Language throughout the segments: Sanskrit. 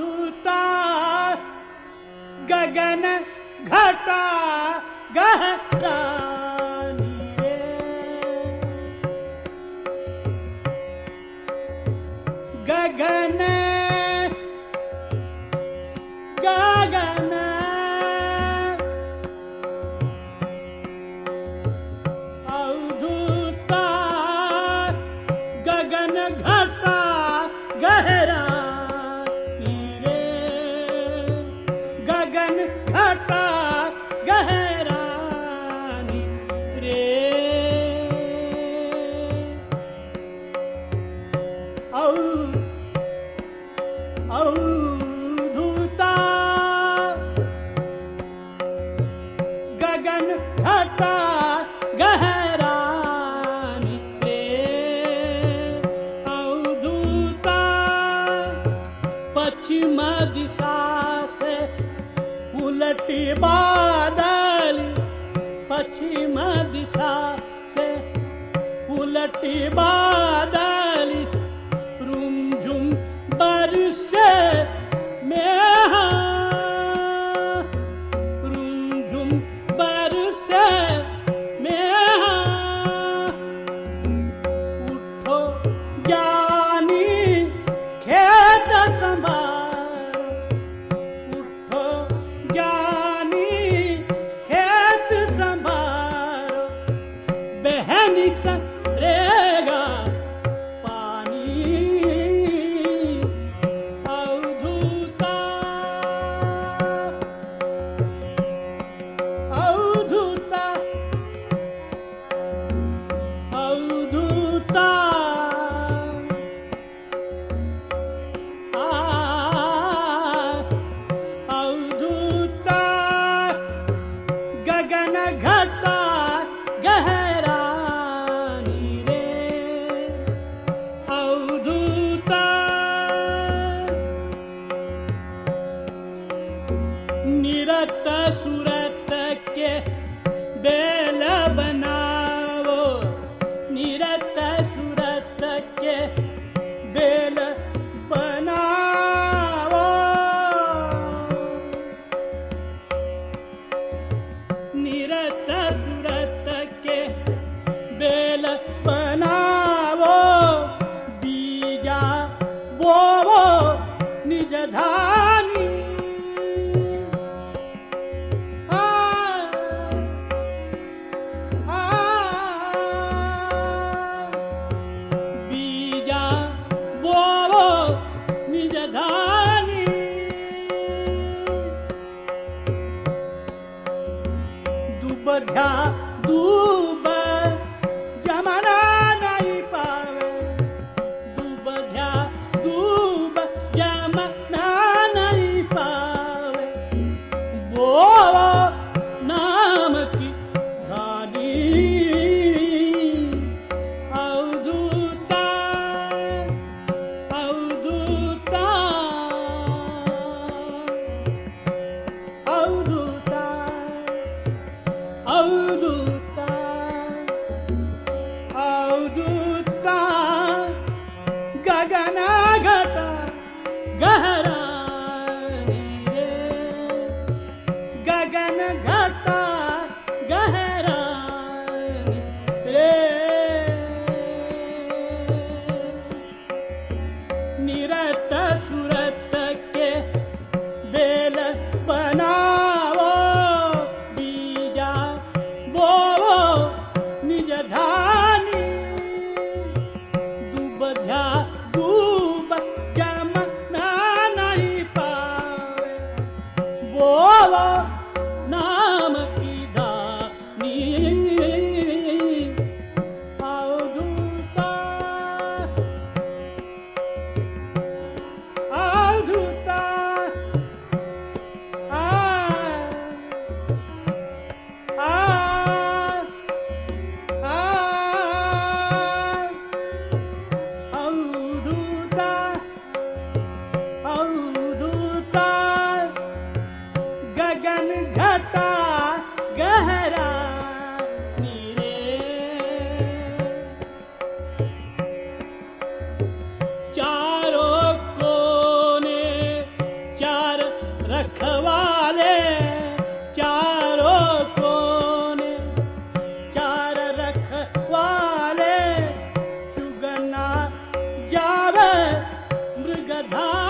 दूता गगन घटा गहरा। गहरा औ भूता गगन हरपा गहरा बादल पश्चिम दिशा से उलटी बादल। बध्या दूब जमना नाही पावे। दुबध्या दूब जमना पाव पावे। बोवा Radha.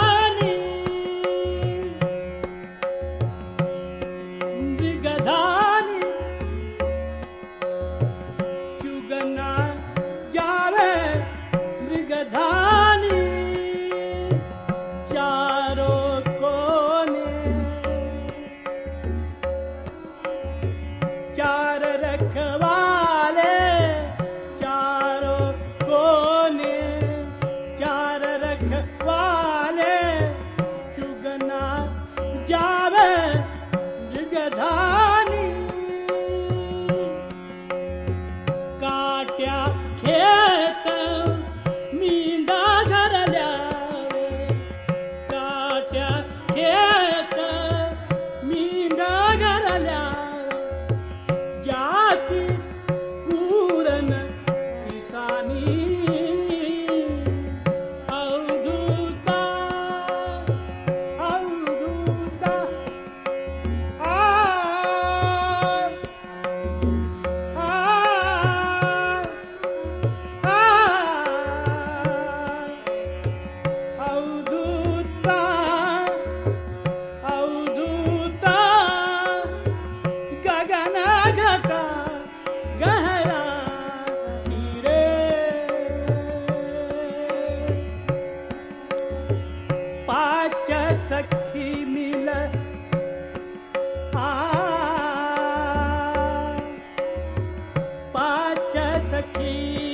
da का गहरा निरे। पाच सखी मिल आ। पाच सखी